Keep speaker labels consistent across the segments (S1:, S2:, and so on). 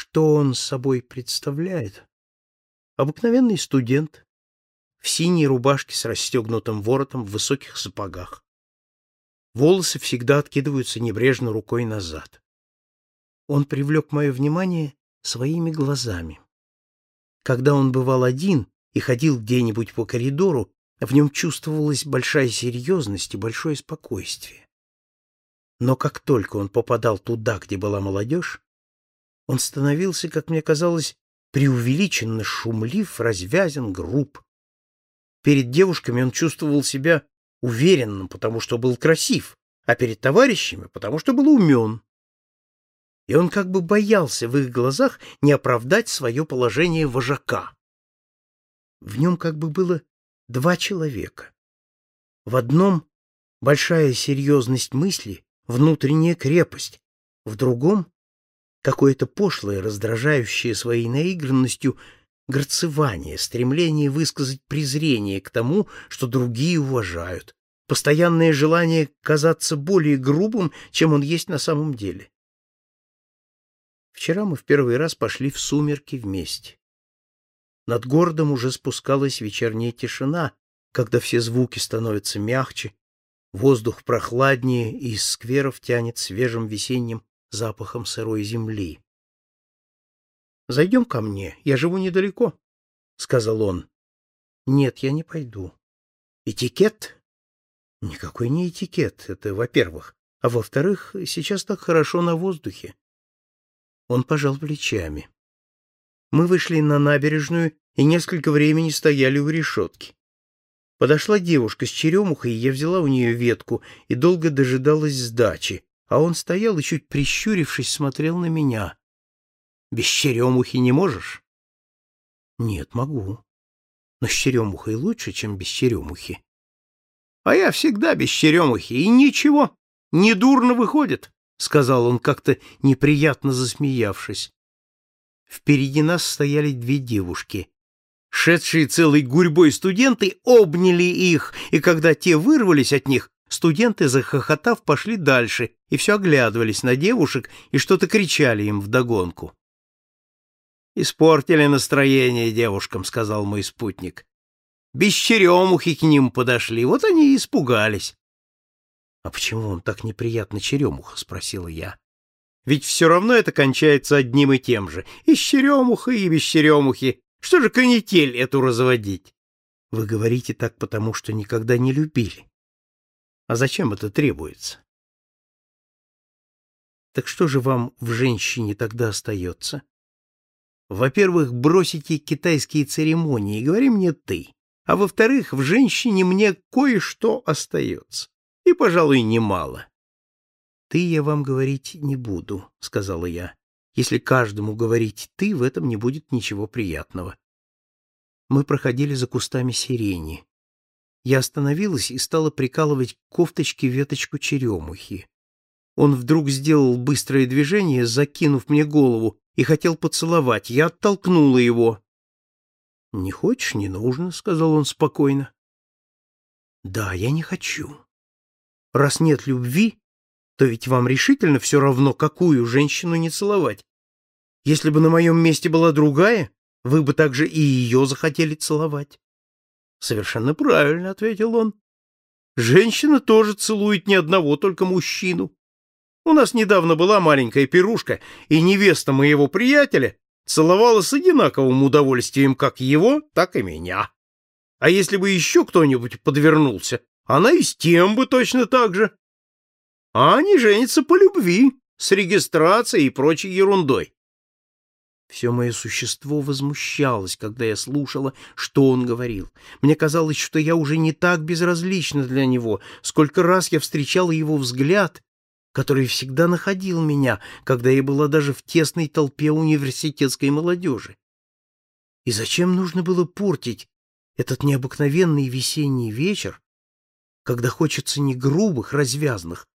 S1: Что он собой представляет? Обыкновенный студент в синей рубашке с расстегнутым воротом в высоких сапогах. Волосы всегда откидываются небрежно рукой назад. Он привлек мое внимание своими глазами. Когда он бывал один и ходил где-нибудь по коридору, в нем чувствовалась большая серьезность и большое спокойствие. Но как только он попадал туда, где была молодежь, он становился, как мне казалось, преувеличенно шумлив, развязен, груб. Перед девушками он чувствовал себя уверенным, потому что был красив, а перед товарищами, потому что был умен. И он как бы боялся в их глазах не оправдать свое положение вожака. В нем как бы было два человека. В одном большая серьезность мысли, внутренняя крепость, в другом какое-то пошлое, раздражающее своей наигранностью грацевание, стремление высказать презрение к тому, что другие уважают, постоянное желание казаться более грубым, чем он есть на самом деле. Вчера мы в первый раз пошли в сумерки вместе. Над городом уже спускалась вечерняя тишина, когда все звуки становятся мягче, воздух прохладнее, и из скверов тянет свежим весенним запахом сырой земли. «Зайдем ко мне, я живу недалеко», — сказал он. «Нет, я не пойду». «Этикет?» «Никакой не этикет, это во-первых. А во-вторых, сейчас так хорошо на воздухе». Он пожал плечами. Мы вышли на набережную и несколько времени стояли у решетки. Подошла девушка с черемухой, и я взяла у нее ветку и долго дожидалась сдачи, а он стоял и, чуть прищурившись, смотрел на меня. «Без черемухи не можешь?» «Нет, могу. Но с черемухой лучше, чем без черемухи». «А я всегда без черемухи, и ничего, недурно выходит», — сказал он, как-то неприятно засмеявшись. Впереди нас стояли две девушки. Шедшие целой гурьбой студенты обняли их, и когда те вырвались от них, студенты, захохотав, пошли дальше и все оглядывались на девушек и что-то кричали им вдогонку. «Испортили настроение девушкам», — сказал мой спутник. «Без черемухи к ним подошли, вот они и испугались». «А почему вам так неприятно черемуха?» — спросила я. Ведь все равно это кончается одним и тем же. И с черемухой, и без черемухи. Что же канитель эту разводить? Вы говорите так потому, что никогда не любили. А зачем это требуется? Так что же вам в женщине тогда остается? Во-первых, бросите китайские церемонии говори мне «ты». А во-вторых, в женщине мне кое-что остается. И, пожалуй, немало. «Ты я вам говорить не буду», — сказала я. «Если каждому говорить «ты», в этом не будет ничего приятного». Мы проходили за кустами сирени. Я остановилась и стала прикалывать к кофточке веточку черемухи. Он вдруг сделал быстрое движение, закинув мне голову, и хотел поцеловать. Я оттолкнула его. «Не хочешь, не нужно», — сказал он спокойно. «Да, я не хочу. Раз нет любви, то ведь вам решительно все равно, какую женщину не целовать. Если бы на моем месте была другая, вы бы также и ее захотели целовать. Совершенно правильно, ответил он. Женщина тоже целует не одного, только мужчину. У нас недавно была маленькая пирушка, и невеста моего приятеля целовала с одинаковым удовольствием как его, так и меня. А если бы еще кто-нибудь подвернулся, она и с тем бы точно так же а они женятся по любви, с регистрацией и прочей ерундой. Все мое существо возмущалось, когда я слушала, что он говорил. Мне казалось, что я уже не так безразлична для него, сколько раз я встречала его взгляд, который всегда находил меня, когда я была даже в тесной толпе университетской молодежи. И зачем нужно было портить этот необыкновенный весенний вечер, когда хочется не грубых, развязных,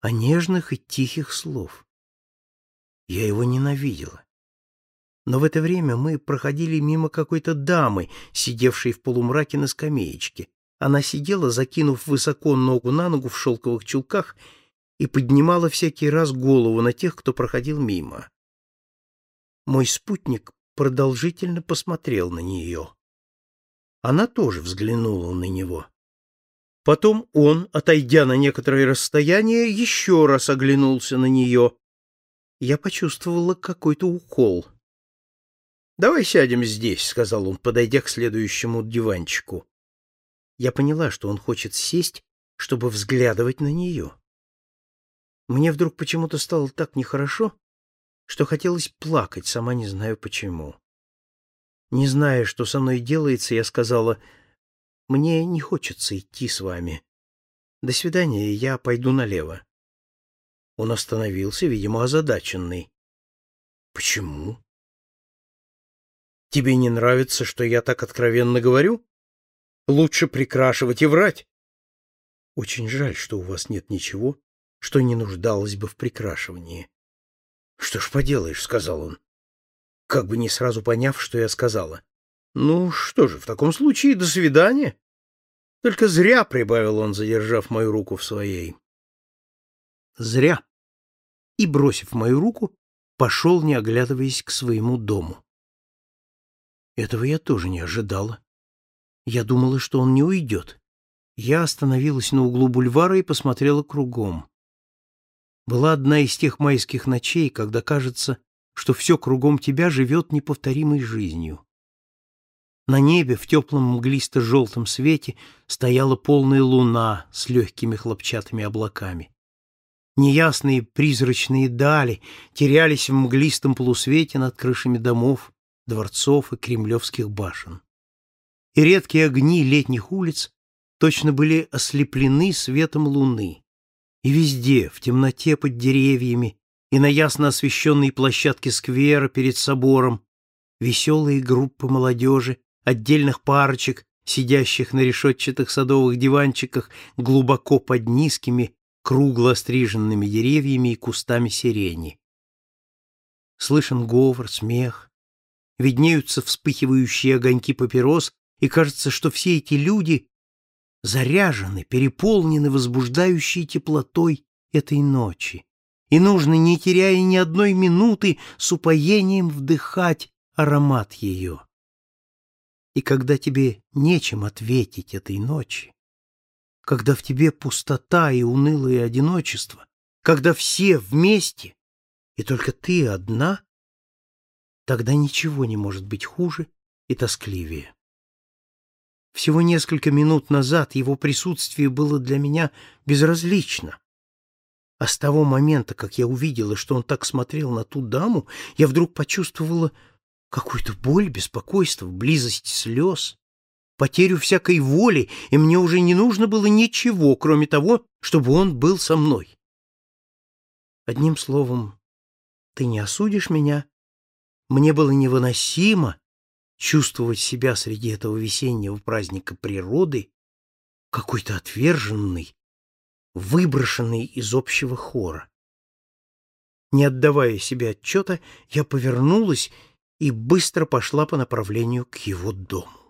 S1: а нежных и тихих слов. Я его ненавидела. Но в это время мы проходили мимо какой-то дамы, сидевшей в полумраке на скамеечке. Она сидела, закинув высоко ногу на ногу в шелковых чулках и поднимала всякий раз голову на тех, кто проходил мимо. Мой спутник продолжительно посмотрел на нее. Она тоже взглянула на него. Потом он, отойдя на некоторое расстояние, еще раз оглянулся на нее. Я почувствовала какой-то укол. «Давай сядем здесь», — сказал он, подойдя к следующему диванчику. Я поняла, что он хочет сесть, чтобы взглядывать на нее. Мне вдруг почему-то стало так нехорошо, что хотелось плакать, сама не знаю почему. Не зная, что со мной делается, я сказала, «Мне не хочется идти с вами. До свидания, я пойду налево». Он остановился, видимо, озадаченный. «Почему?» «Тебе не нравится, что я так откровенно говорю? Лучше прикрашивать и врать». «Очень жаль, что у вас нет ничего, что не нуждалось бы в прикрашивании. Что ж поделаешь, сказал он, как бы не сразу поняв, что я сказала. Ну что же, в таком случае до свидания. Только зря, прибавил он, задержав мою руку в своей. Зря. И бросив мою руку, пошел, не оглядываясь к своему дому. Этого я тоже не ожидала. Я думала, что он не уйдет. Я остановилась на углу бульвара и посмотрела кругом. Была одна из тех майских ночей, когда кажется, что все кругом тебя живет неповторимой жизнью. На небе в теплом мглисто-желтом свете стояла полная луна с легкими хлопчатыми облаками. Неясные призрачные дали терялись в мглистом полусвете над крышами домов, дворцов и кремлевских башен. И редкие огни летних улиц точно были ослеплены светом луны. И везде, в темноте под деревьями и на ясно освещенной площадке сквера перед собором, веселые группы молодежи, отдельных парочек, сидящих на решетчатых садовых диванчиках глубоко под низкими, кругло остриженными деревьями и кустами сирени. Слышен говор, смех, виднеются вспыхивающие огоньки папирос, и кажется, что все эти люди заряжены, переполнены возбуждающей теплотой этой ночи, и нужно, не теряя ни одной минуты, с упоением вдыхать аромат ее. И когда тебе нечем ответить этой ночи, когда в тебе пустота и унылое одиночество, когда все вместе, и только ты одна, тогда ничего не может быть хуже и тоскливее. Всего несколько минут назад его присутствие было для меня безразлично. А с того момента, как я увидела, что он так смотрел на ту даму, я вдруг почувствовала какую-то боль, беспокойство, близость слез, потерю всякой воли, и мне уже не нужно было ничего, кроме того, чтобы он был со мной. Одним словом, ты не осудишь меня? Мне было невыносимо чувствовать себя среди этого весеннего праздника природы какой-то отверженный, выброшенный из общего хора. Не отдавая себе отчета, я повернулась и быстро пошла по направлению к его дому.